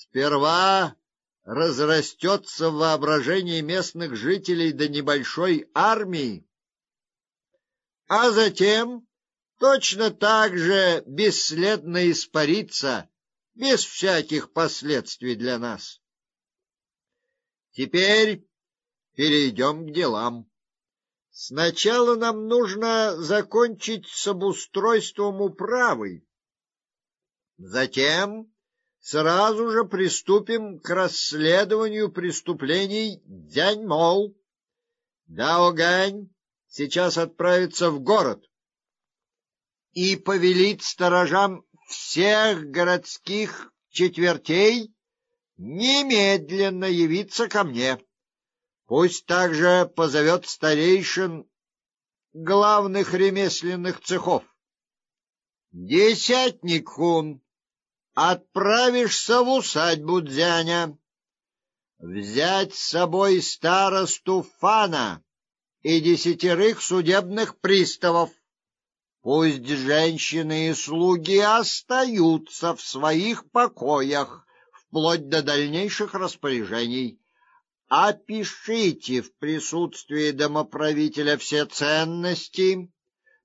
Сперва разрастется в воображении местных жителей до небольшой армии, а затем точно так же бесследно испарится, без всяких последствий для нас. Теперь перейдем к делам. Сначала нам нужно закончить с обустройством управы. Затем сразу же приступим к расследованию преступлений Дяньмол. Даогань сейчас отправится в город и повелит сторожам всех городских четвертей немедленно явиться ко мне. Пусть также позовет старейшин главных ремесленных цехов. Десятник Хун, отправишься в усадьбу Дзяня, взять с собой старосту Фана и десятерых судебных приставов. Пусть женщины и слуги остаются в своих покоях вплоть до дальнейших распоряжений. Опишите в присутствии домоправителя все ценности,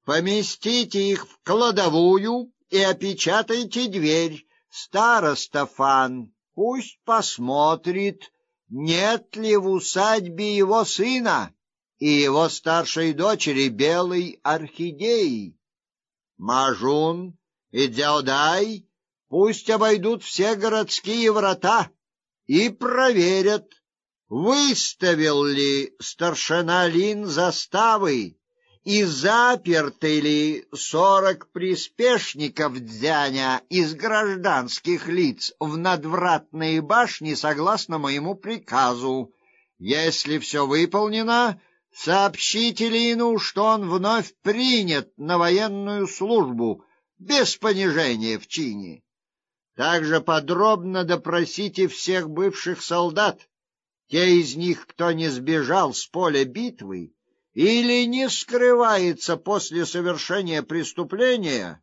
поместите их в кладовую и опечатайте дверь. Староста Фан пусть посмотрит, нет ли в усадьбе его сына и его старшей дочери белой орхидеи. Мажун и Дзяодай пусть обойдут все городские врата и проверят, выставил ли старшина Лин заставы и заперты ли сорок приспешников Дзяня из гражданских лиц в надвратные башни согласно моему приказу. Если все выполнено, сообщите Лину, что он вновь принят на военную службу без понижения в чине. Также подробно допросите всех бывших солдат, те из них, кто не сбежал с поля битвы или не скрывается после совершения преступления,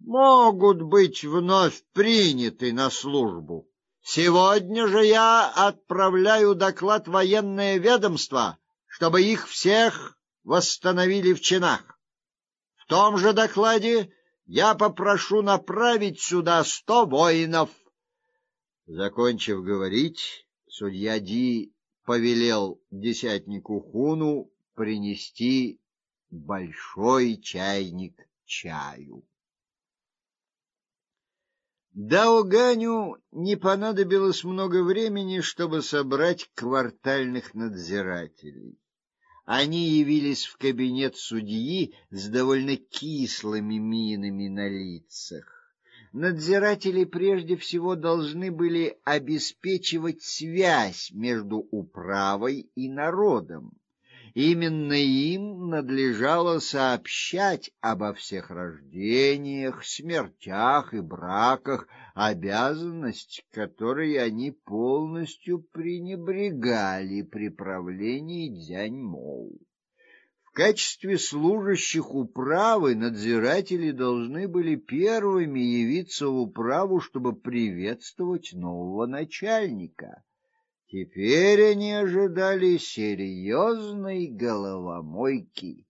могут быть вновь приняты на службу. Сегодня же я отправляю доклад в военное ведомство, чтобы их всех восстановили в чинах. В том же докладе я попрошу направить сюда сто воинов. Закончив говорить, судья Ди повелел десятнику Хуну принести большой чайник чаю. Даоганю не понадобилось много времени, чтобы собрать квартальных надзирателей. Они явились в кабинет судьи с довольно кислыми минами на лицах. Надзиратели прежде всего должны были обеспечивать связь между управой и народом. Именно им надлежало сообщать обо всех рождениях, смертях и браках, обязанность которой они полностью пренебрегали при правлении Дзяньмоу. В качестве служащих управы надзиратели должны были первыми явиться в управу, чтобы приветствовать нового начальника. Теперь они ожидали серьезной головомойки.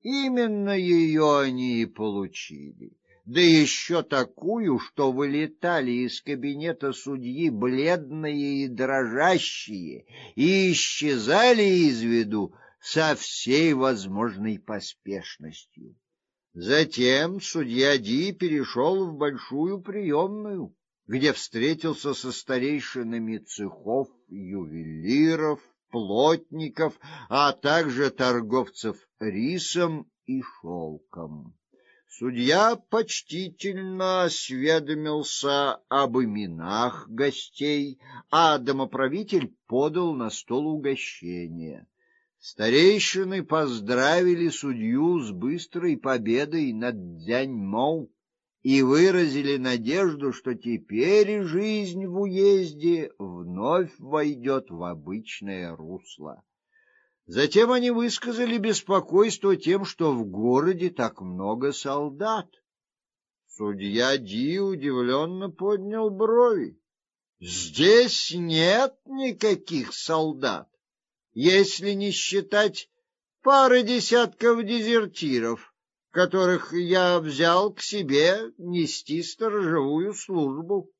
Именно ее они и получили. Да еще такую, что вылетали из кабинета судьи бледные и дрожащие и исчезали из виду со всей возможной поспешностью. Затем судья Ди перешел в большую приемную где встретился со старейшинами цехов, ювелиров, плотников, а также торговцев рисом и шелком. Судья почтительно осведомился об именах гостей, а домоправитель подал на стол угощение. Старейшины поздравили судью с быстрой победой над Дзяньмоу и выразили надежду, что теперь жизнь в уезде вновь войдет в обычное русло. Затем они высказали беспокойство тем, что в городе так много солдат. Судья Ди удивленно поднял брови. Здесь нет никаких солдат, если не считать пары десятков дезертиров, которых я взял к себе нести сторожевую службу.